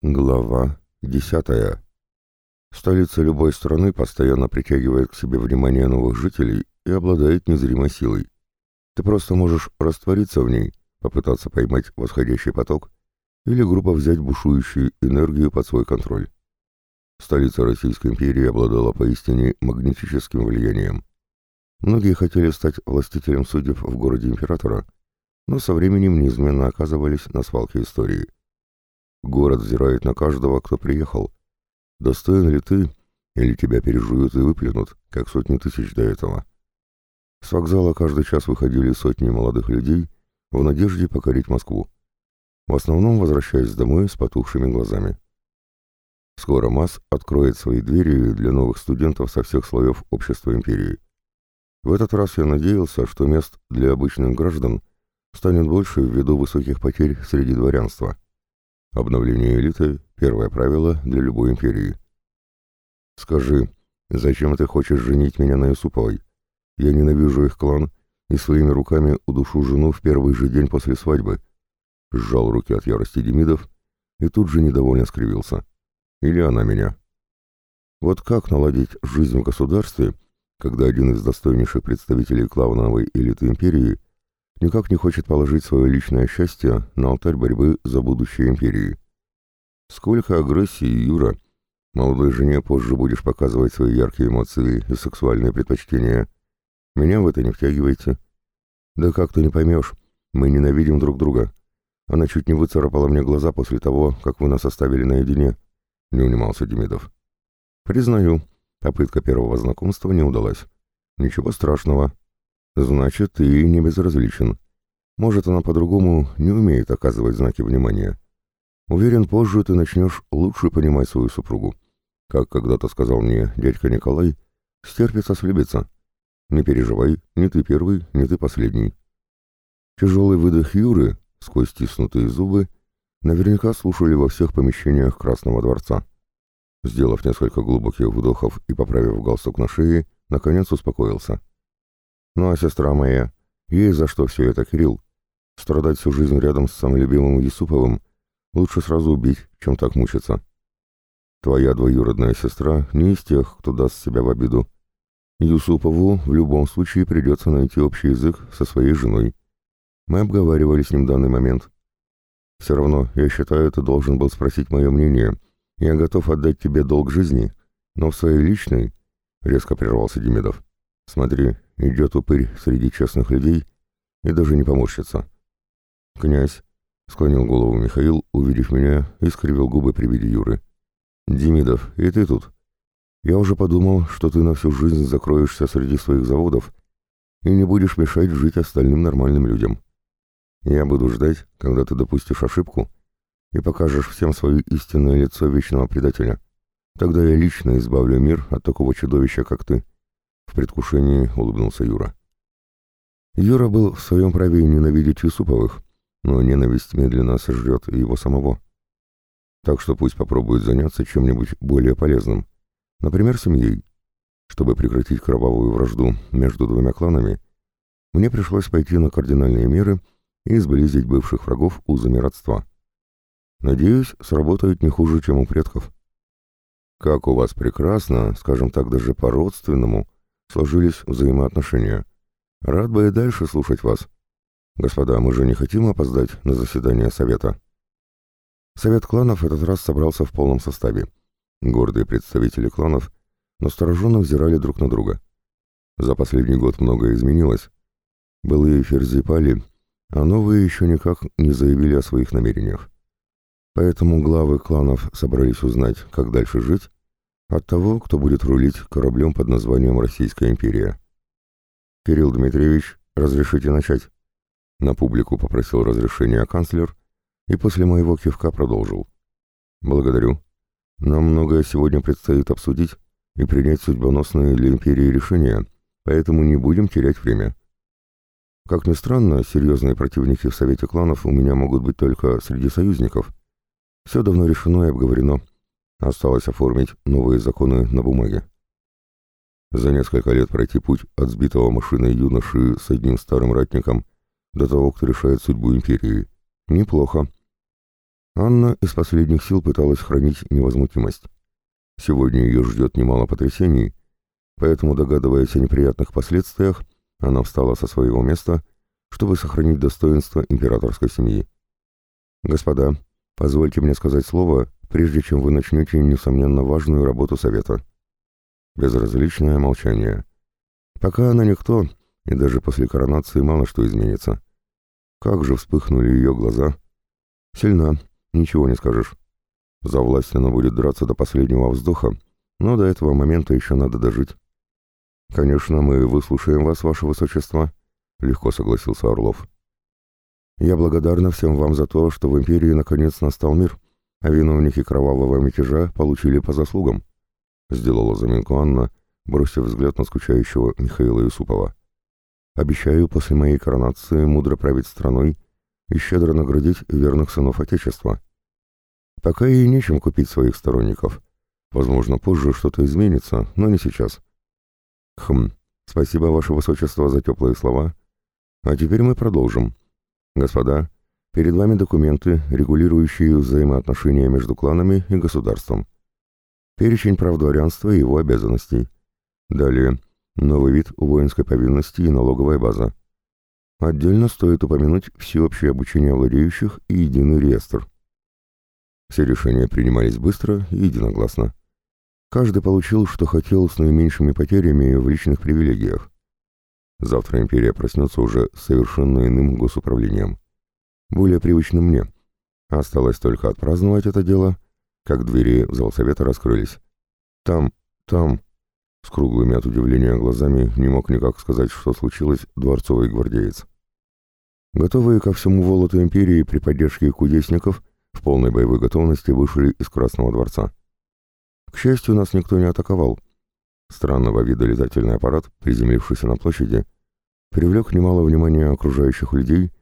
Глава десятая. Столица любой страны постоянно притягивает к себе внимание новых жителей и обладает незримой силой. Ты просто можешь раствориться в ней, попытаться поймать восходящий поток или грубо взять бушующую энергию под свой контроль. Столица Российской империи обладала поистине магнетическим влиянием. Многие хотели стать властителем судеб в городе императора, но со временем неизменно оказывались на свалке истории – Город взирает на каждого, кто приехал. Достоин ли ты, или тебя пережуют и выплюнут, как сотни тысяч до этого? С вокзала каждый час выходили сотни молодых людей в надежде покорить Москву. В основном возвращаясь домой с потухшими глазами. Скоро МАС откроет свои двери для новых студентов со всех слоев общества империи. В этот раз я надеялся, что мест для обычных граждан станет больше ввиду высоких потерь среди дворянства. Обновление элиты — первое правило для любой империи. Скажи, зачем ты хочешь женить меня на Исуповой? Я ненавижу их клан и своими руками удушу жену в первый же день после свадьбы. Сжал руки от ярости Демидов и тут же недовольно скривился. Или она меня. Вот как наладить жизнь в государстве, когда один из достойнейших представителей клановой элиты империи никак не хочет положить свое личное счастье на алтарь борьбы за будущее империи. Сколько агрессии, Юра! Молодой жене позже будешь показывать свои яркие эмоции и сексуальные предпочтения. Меня в это не втягивайте. Да как ты не поймешь, мы ненавидим друг друга. Она чуть не выцарапала мне глаза после того, как вы нас оставили наедине. Не унимался Демидов. Признаю, попытка первого знакомства не удалась. Ничего страшного, Значит, ты не безразличен. Может, она по-другому не умеет оказывать знаки внимания. Уверен, позже ты начнешь лучше понимать свою супругу. Как когда-то сказал мне дядька Николай, стерпится слюбится. Не переживай, не ты первый, не ты последний. Тяжелый выдох Юры, сквозь стиснутые зубы, наверняка слушали во всех помещениях Красного дворца. Сделав несколько глубоких вдохов и поправив галстук на шее, наконец успокоился. Ну а сестра моя, ей за что все это, Кирилл? Страдать всю жизнь рядом с самым любимым Юсуповым лучше сразу убить, чем так мучиться. Твоя двоюродная сестра не из тех, кто даст себя в обиду. Юсупову в любом случае придется найти общий язык со своей женой. Мы обговаривали с ним данный момент. Все равно, я считаю, ты должен был спросить мое мнение. Я готов отдать тебе долг жизни, но в своей личной...» — резко прервался Демидов. «Смотри, Идет упырь среди честных людей и даже не поморщится. «Князь», — склонил голову Михаил, увидев меня, и скривил губы при виде Юры. «Демидов, и ты тут? Я уже подумал, что ты на всю жизнь закроешься среди своих заводов и не будешь мешать жить остальным нормальным людям. Я буду ждать, когда ты допустишь ошибку и покажешь всем свое истинное лицо вечного предателя. Тогда я лично избавлю мир от такого чудовища, как ты». В предвкушении улыбнулся Юра. Юра был в своем праве ненавидеть Юсуповых, но ненависть медленно сожрет его самого. Так что пусть попробует заняться чем-нибудь более полезным, например, семьей. Чтобы прекратить кровавую вражду между двумя кланами, мне пришлось пойти на кардинальные меры и сблизить бывших врагов узами родства. Надеюсь, сработают не хуже, чем у предков. Как у вас прекрасно, скажем так, даже по-родственному, сложились взаимоотношения. Рад бы и дальше слушать вас. Господа, мы же не хотим опоздать на заседание совета. Совет кланов этот раз собрался в полном составе. Гордые представители кланов настороженно взирали друг на друга. За последний год многое изменилось. Былые ферзи пали, а новые еще никак не заявили о своих намерениях. Поэтому главы кланов собрались узнать, как дальше жить, от того, кто будет рулить кораблем под названием Российская империя. «Кирилл Дмитриевич, разрешите начать?» На публику попросил разрешения канцлер и после моего кивка продолжил. «Благодарю. Нам многое сегодня предстоит обсудить и принять судьбоносные для империи решения, поэтому не будем терять время. Как ни странно, серьезные противники в Совете кланов у меня могут быть только среди союзников. Все давно решено и обговорено». Осталось оформить новые законы на бумаге. За несколько лет пройти путь от сбитого машиной юноши с одним старым ратником до того, кто решает судьбу империи. Неплохо. Анна из последних сил пыталась хранить невозмутимость. Сегодня ее ждет немало потрясений, поэтому, догадываясь о неприятных последствиях, она встала со своего места, чтобы сохранить достоинство императорской семьи. «Господа, позвольте мне сказать слово, прежде чем вы начнете, несомненно, важную работу совета». Безразличное молчание. Пока она никто, и даже после коронации мало что изменится. Как же вспыхнули ее глаза. Сильна, ничего не скажешь. За власть она будет драться до последнего вздоха, но до этого момента еще надо дожить. «Конечно, мы выслушаем вас, ваше высочество», — легко согласился Орлов. «Я благодарна всем вам за то, что в империи наконец настал мир, а виновники кровавого мятежа получили по заслугам», — сделала заминку Анна, бросив взгляд на скучающего Михаила Юсупова. «Обещаю после моей коронации мудро править страной и щедро наградить верных сынов Отечества. Пока и нечем купить своих сторонников. Возможно, позже что-то изменится, но не сейчас». «Хм, спасибо, Ваше Высочество, за теплые слова. А теперь мы продолжим. Господа, перед вами документы, регулирующие взаимоотношения между кланами и государством. Перечень прав дворянства и его обязанностей. Далее, новый вид воинской повинности и налоговая база. Отдельно стоит упомянуть всеобщее обучение владеющих и единый реестр. Все решения принимались быстро и единогласно. Каждый получил, что хотел, с наименьшими потерями в личных привилегиях. Завтра империя проснется уже совершенно иным госуправлением. Более привычным мне. Осталось только отпраздновать это дело, как двери в зал совета раскрылись. Там, там, с круглыми от удивления глазами не мог никак сказать, что случилось дворцовый гвардеец. Готовые ко всему волоту империи при поддержке кудесников в полной боевой готовности вышли из Красного дворца. К счастью, нас никто не атаковал. Странного вида летательный аппарат, приземлившийся на площади, привлек немало внимания окружающих людей,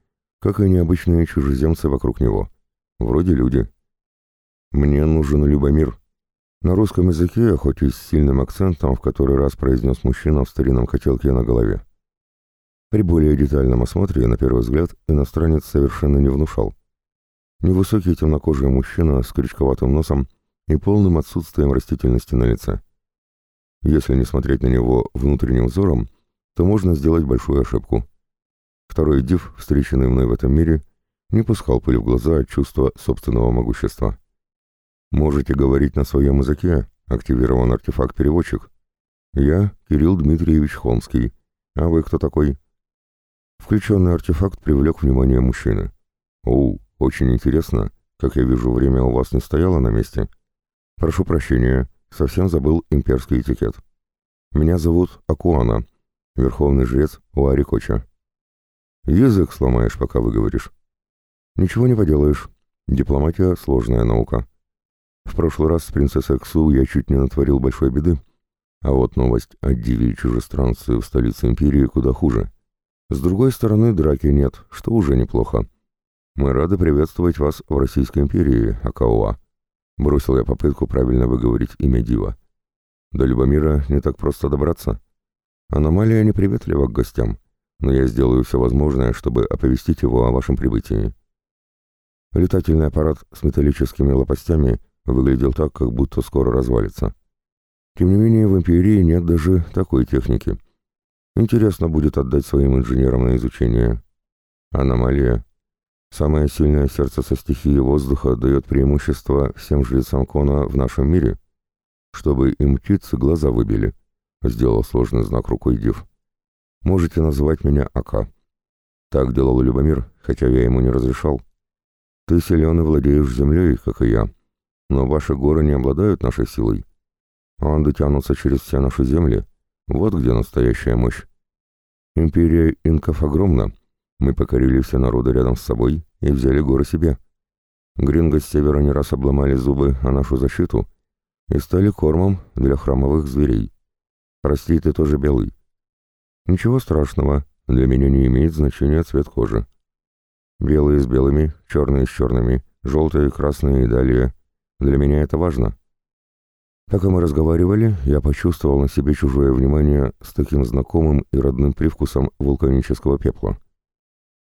как и необычные чужеземцы вокруг него. Вроде люди. «Мне нужен Любомир». На русском языке, хоть и с сильным акцентом, в который раз произнес мужчина в старинном котелке на голове. При более детальном осмотре, на первый взгляд, иностранец совершенно не внушал. Невысокий темнокожий мужчина с крючковатым носом и полным отсутствием растительности на лице. Если не смотреть на него внутренним взором, то можно сделать большую ошибку. Второй див, встреченный мной в этом мире, не пускал пыль в глаза от чувства собственного могущества. Можете говорить на своем языке, активирован артефакт-переводчик. Я Кирилл Дмитриевич Холмский. А вы кто такой? Включенный артефакт привлек внимание мужчины. Оу, очень интересно. Как я вижу, время у вас не стояло на месте. «Прошу прощения, совсем забыл имперский этикет. Меня зовут Акуана, верховный жрец Уарикоча. Язык сломаешь, пока выговоришь. Ничего не поделаешь. Дипломатия — сложная наука. В прошлый раз с принцессой Ксу я чуть не натворил большой беды, а вот новость о диве и чужестранце в столице империи куда хуже. С другой стороны, драки нет, что уже неплохо. Мы рады приветствовать вас в Российской империи, Акауа. Бросил я попытку правильно выговорить имя Дива. До Любомира не так просто добраться. Аномалия неприветлива к гостям, но я сделаю все возможное, чтобы оповестить его о вашем прибытии. Летательный аппарат с металлическими лопастями выглядел так, как будто скоро развалится. Тем не менее, в Империи нет даже такой техники. Интересно будет отдать своим инженерам на изучение. Аномалия Самое сильное сердце со стихией воздуха дает преимущество всем жрецам Кона в нашем мире. Чтобы им птицы глаза выбили, — сделал сложный знак рукой Див. Можете называть меня Ака. Так делал Любомир, хотя я ему не разрешал. Ты силен и владеешь землей, как и я, но ваши горы не обладают нашей силой. Анды тянутся через все наши земли. Вот где настоящая мощь. Империя инков огромна, — мы покорили все народы рядом с собой и взяли горы себе. Гринго с севера не раз обломали зубы о нашу защиту и стали кормом для храмовых зверей. Прости, ты тоже белый. Ничего страшного, для меня не имеет значения цвет кожи. Белые с белыми, черные с черными, желтые, красные и далее. Для меня это важно. Пока мы разговаривали, я почувствовал на себе чужое внимание с таким знакомым и родным привкусом вулканического пепла.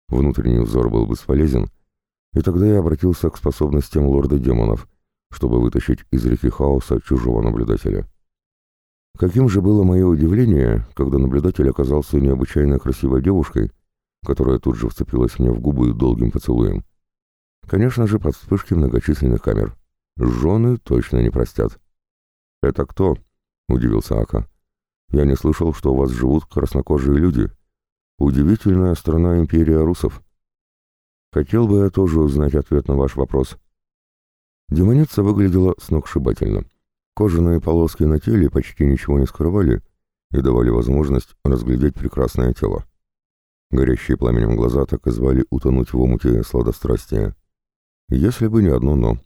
Внутренний взор был бесполезен, И тогда я обратился к способностям лорда демонов, чтобы вытащить из реки хаоса чужого наблюдателя. Каким же было мое удивление, когда наблюдатель оказался необычайно красивой девушкой, которая тут же вцепилась мне в губы долгим поцелуем. Конечно же, под вспышки многочисленных камер. Жены точно не простят. «Это кто?» — удивился Ака. «Я не слышал, что у вас живут краснокожие люди. Удивительная страна империя русов». «Хотел бы я тоже узнать ответ на ваш вопрос». Демоница выглядела сногсшибательно. Кожаные полоски на теле почти ничего не скрывали и давали возможность разглядеть прекрасное тело. Горящие пламенем глаза так и звали утонуть в омуте сладострастия. Если бы не одно «но».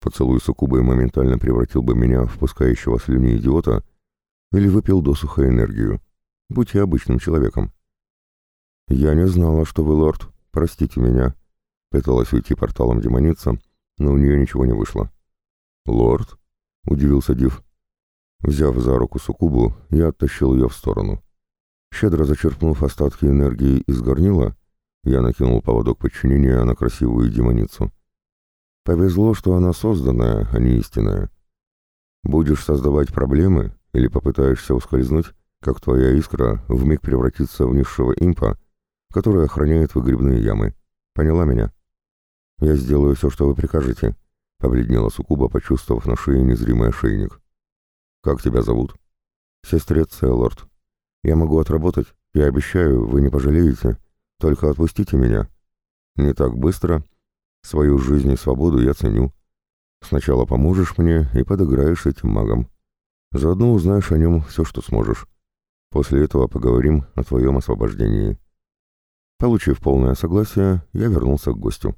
Поцелуй суккубы моментально превратил бы меня в пускающего слюни идиота или выпил досуха энергию. Будь я обычным человеком. «Я не знала, что вы лорд. Простите меня». Пыталась уйти порталом демоница, но у нее ничего не вышло. «Лорд?» — удивился Див. Взяв за руку суккубу, я оттащил ее в сторону. Щедро зачерпнув остатки энергии из горнила, я накинул поводок подчинения на красивую демоницу. Повезло, что она созданная, а не истинная. Будешь создавать проблемы или попытаешься ускользнуть, как твоя искра вмиг превратится в низшего импа, который охраняет выгребные ямы. Поняла меня? Я сделаю все, что вы прикажете, — побледнела Сукуба, почувствовав на шее незримый ошейник. Как тебя зовут? Сестрец Селлорд. Я могу отработать, я обещаю, вы не пожалеете. Только отпустите меня. Не так быстро, — Свою жизнь и свободу я ценю. Сначала поможешь мне и подыграешь этим магам. Заодно узнаешь о нем все, что сможешь. После этого поговорим о твоем освобождении. Получив полное согласие, я вернулся к гостю.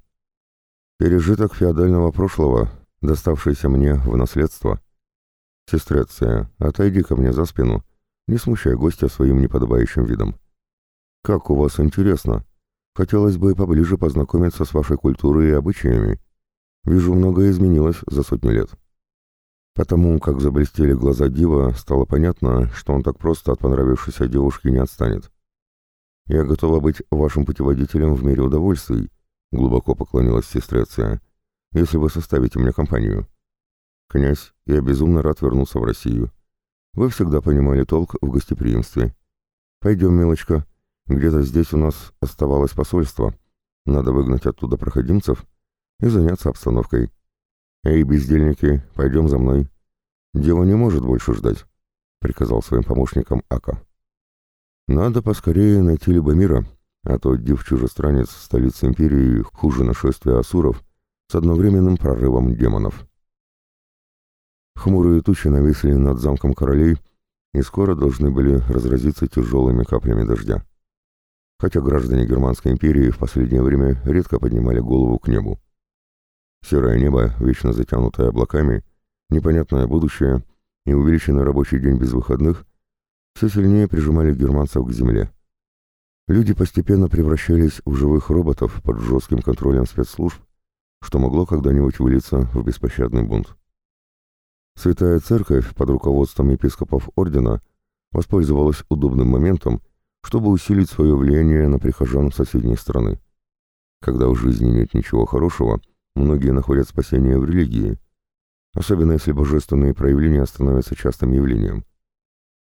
Пережиток феодального прошлого, доставшийся мне в наследство. Сестреция, отойди ко мне за спину, не смущай гостя своим неподобающим видом. Как у вас интересно, Хотелось бы поближе познакомиться с вашей культурой и обычаями. Вижу, многое изменилось за сотни лет. Потому как заблестели глаза Дива, стало понятно, что он так просто от понравившейся девушки не отстанет. «Я готова быть вашим путеводителем в мире удовольствий», — глубоко поклонилась сестреция, — «если вы составите мне компанию». «Князь, я безумно рад вернуться в Россию. Вы всегда понимали толк в гостеприимстве. Пойдем, милочка, где-то здесь у нас оставалось посольство. Надо выгнать оттуда проходимцев и заняться обстановкой. Эй, бездельники, пойдем за мной. Дело не может больше ждать, — приказал своим помощникам Ака. Надо поскорее найти Любомира, а то див-чужестранец в столице империи хуже нашествия асуров с одновременным прорывом демонов. Хмурые тучи нависли над замком королей и скоро должны были разразиться тяжелыми каплями дождя хотя граждане Германской империи в последнее время редко поднимали голову к небу. Серое небо, вечно затянутое облаками, непонятное будущее и увеличенный рабочий день без выходных все сильнее прижимали германцев к земле. Люди постепенно превращались в живых роботов под жестким контролем спецслужб, что могло когда-нибудь вылиться в беспощадный бунт. Святая Церковь под руководством епископов ордена воспользовалась удобным моментом чтобы усилить свое влияние на прихожан соседней страны. Когда в жизни нет ничего хорошего, многие находят спасение в религии, особенно если божественные проявления становятся частым явлением.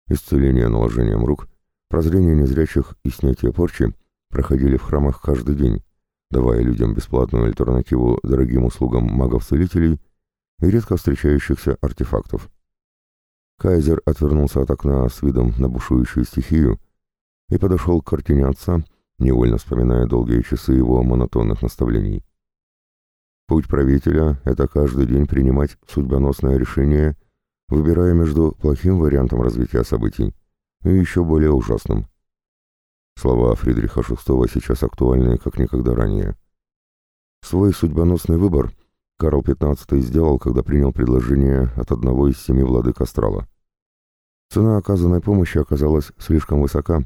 Исцеление наложением рук, прозрение незрячих и снятие порчи проходили в храмах каждый день, давая людям бесплатную альтернативу дорогим услугам магов-целителей и редко встречающихся артефактов. Кайзер отвернулся от окна с видом на бушующую стихию, и подошел к картине отца, невольно вспоминая долгие часы его монотонных наставлений. Путь правителя — это каждый день принимать судьбоносное решение, выбирая между плохим вариантом развития событий и еще более ужасным. Слова Фридриха VI сейчас актуальны, как никогда ранее. Свой судьбоносный выбор Карл XV сделал, когда принял предложение от одного из семи владык Астрала. Цена оказанной помощи оказалась слишком высока,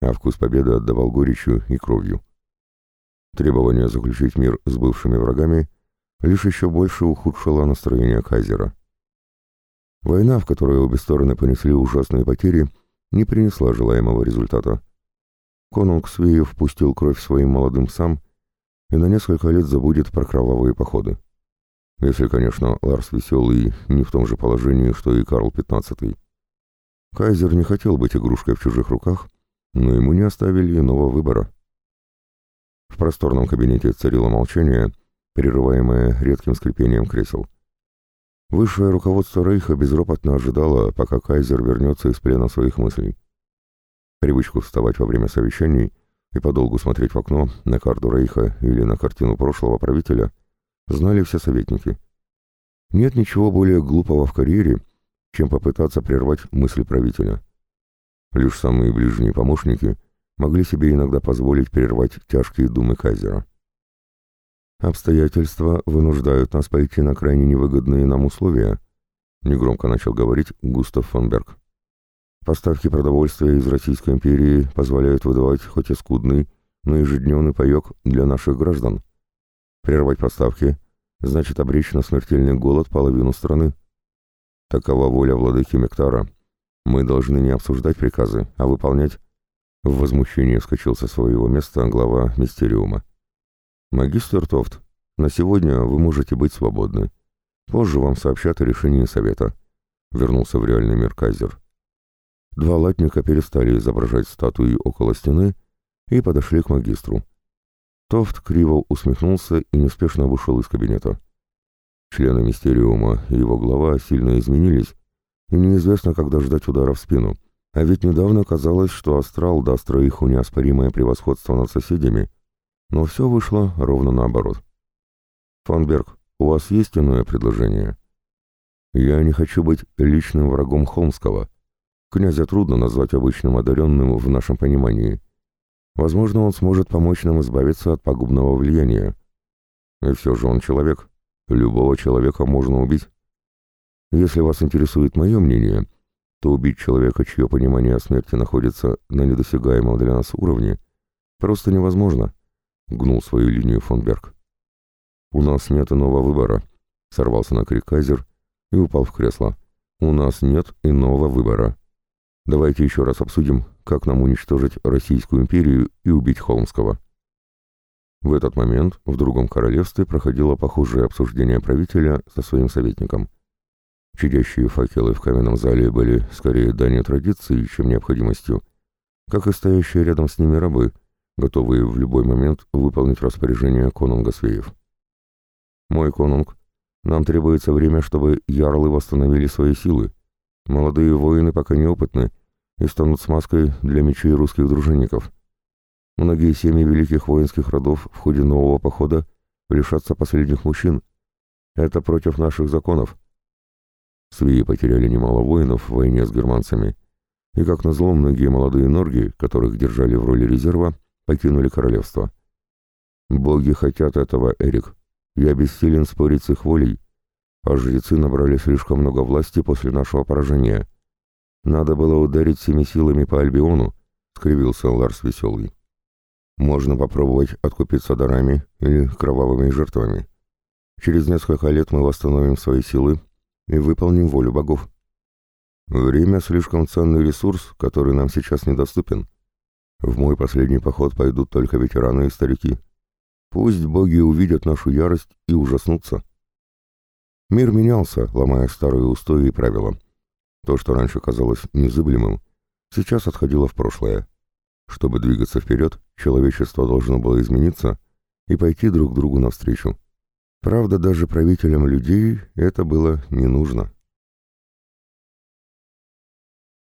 а вкус победы отдавал горечью и кровью. Требование заключить мир с бывшими врагами лишь еще больше ухудшило настроение Кайзера. Война, в которой обе стороны понесли ужасные потери, не принесла желаемого результата. Конунг Свеев впустил кровь своим молодым сам и на несколько лет забудет про кровавые походы. Если, конечно, Ларс Веселый не в том же положении, что и Карл XV. Кайзер не хотел быть игрушкой в чужих руках, но ему не оставили иного выбора. В просторном кабинете царило молчание, прерываемое редким скрипением кресел. Высшее руководство Рейха безропотно ожидало, пока кайзер вернется из плена своих мыслей. Привычку вставать во время совещаний и подолгу смотреть в окно на карту Рейха или на картину прошлого правителя знали все советники. Нет ничего более глупого в карьере, чем попытаться прервать мысли правителя. Лишь самые ближние помощники могли себе иногда позволить прервать тяжкие думы кайзера. «Обстоятельства вынуждают нас пойти на крайне невыгодные нам условия», — негромко начал говорить Густав фон Берг. «Поставки продовольствия из Российской империи позволяют выдавать хоть и скудный, но ежедневный паек для наших граждан. Прервать поставки значит обречь на смертельный голод половину страны. Такова воля владыки Мектара. Мы должны не обсуждать приказы, а выполнять». В возмущении вскочил со своего места глава Мистериума. «Магистр Тофт, на сегодня вы можете быть свободны. Позже вам сообщат о решении совета», — вернулся в реальный мир Кайзер. Два латника перестали изображать статуи около стены и подошли к магистру. Тофт криво усмехнулся и неспешно вышел из кабинета. Члены Мистериума и его глава сильно изменились, и неизвестно, когда ждать удара в спину. А ведь недавно казалось, что Астрал даст Рейху неоспоримое превосходство над соседями — но все вышло ровно наоборот. «Фонберг, у вас есть иное предложение?» «Я не хочу быть личным врагом Холмского. Князя трудно назвать обычным одаренным в нашем понимании. Возможно, он сможет помочь нам избавиться от пагубного влияния. И все же он человек. Любого человека можно убить. Если вас интересует мое мнение, то убить человека, чье понимание о смерти находится на недосягаемом для нас уровне, просто невозможно гнул свою линию фон Берг. «У нас нет иного выбора», — сорвался на крик Кайзер и упал в кресло. «У нас нет иного выбора. Давайте еще раз обсудим, как нам уничтожить Российскую империю и убить Холмского». В этот момент в другом королевстве проходило похожее обсуждение правителя со своим советником. Чадящие факелы в каменном зале были скорее данью традиции, чем необходимостью, как и стоящие рядом с ними рабы, готовые в любой момент выполнить распоряжение конунга Свеев. «Мой конунг, нам требуется время, чтобы ярлы восстановили свои силы. Молодые воины пока неопытны и станут смазкой для мечей русских дружинников. Многие семьи великих воинских родов в ходе нового похода лишатся последних мужчин. Это против наших законов». Свеи потеряли немало воинов в войне с германцами, и, как назло, многие молодые норги, которых держали в роли резерва, покинули королевство. Боги хотят этого, Эрик. Я бессилен спорить с их волей, а жрецы набрали слишком много власти после нашего поражения. Надо было ударить всеми силами по Альбиону, — скривился Ларс Веселый. Можно попробовать откупиться дарами или кровавыми жертвами. Через несколько лет мы восстановим свои силы и выполним волю богов. Время — слишком ценный ресурс, который нам сейчас недоступен. В мой последний поход пойдут только ветераны и старики. Пусть боги увидят нашу ярость и ужаснутся. Мир менялся, ломая старые устои и правила. То, что раньше казалось незыблемым, сейчас отходило в прошлое. Чтобы двигаться вперед, человечество должно было измениться и пойти друг другу навстречу. Правда, даже правителям людей это было не нужно.